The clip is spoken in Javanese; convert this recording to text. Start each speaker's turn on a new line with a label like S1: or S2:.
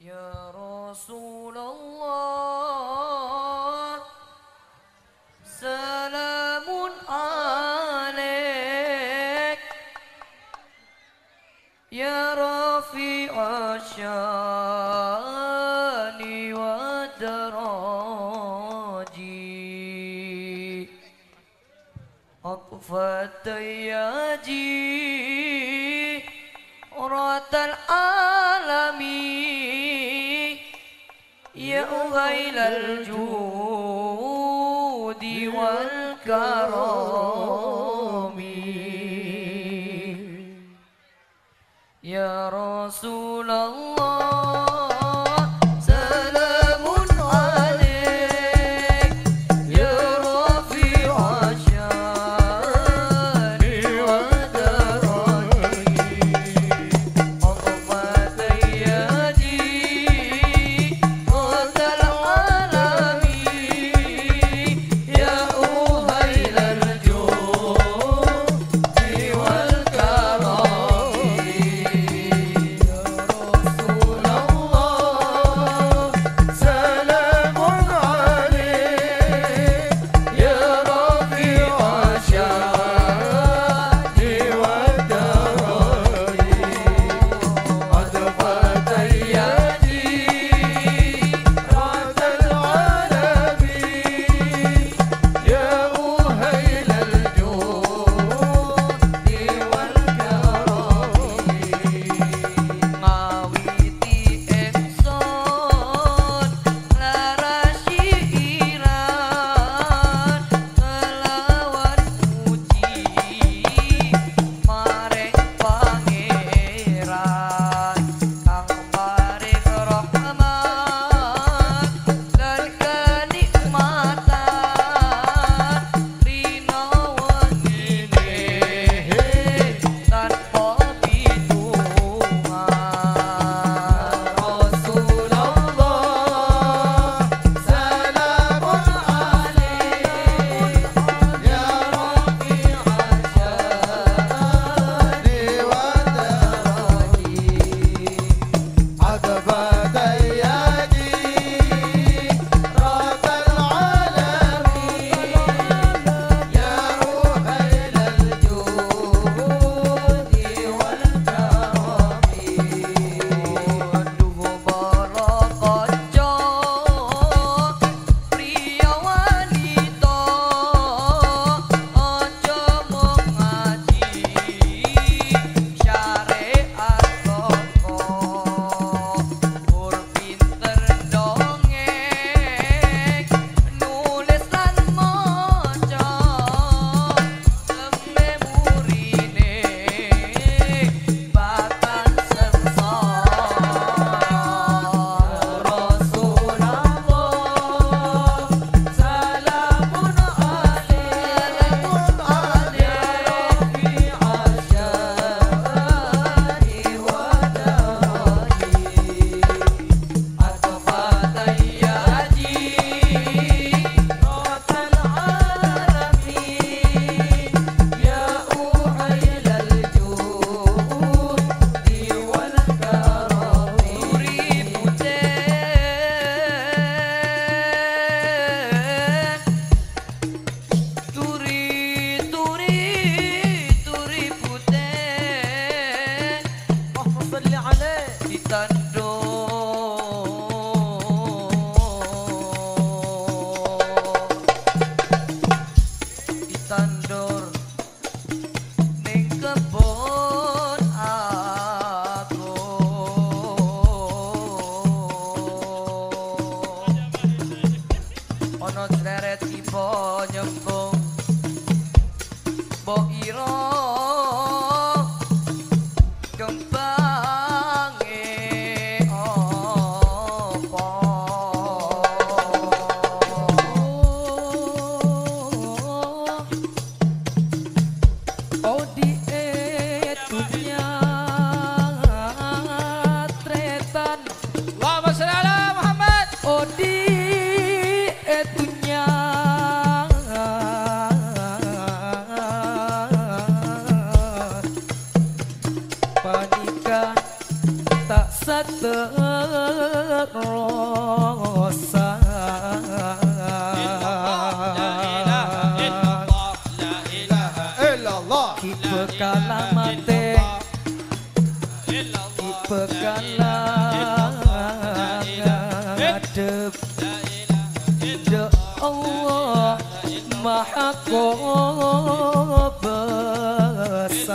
S1: يا رسول الله سلام عليك. يا رفيع الشأن والدراج أطفت ياجي الجود والكرم يا رسول الله
S2: Allah. Dibekanlah mati Dibekanlah Adep Ya Allah Maha Kau Besar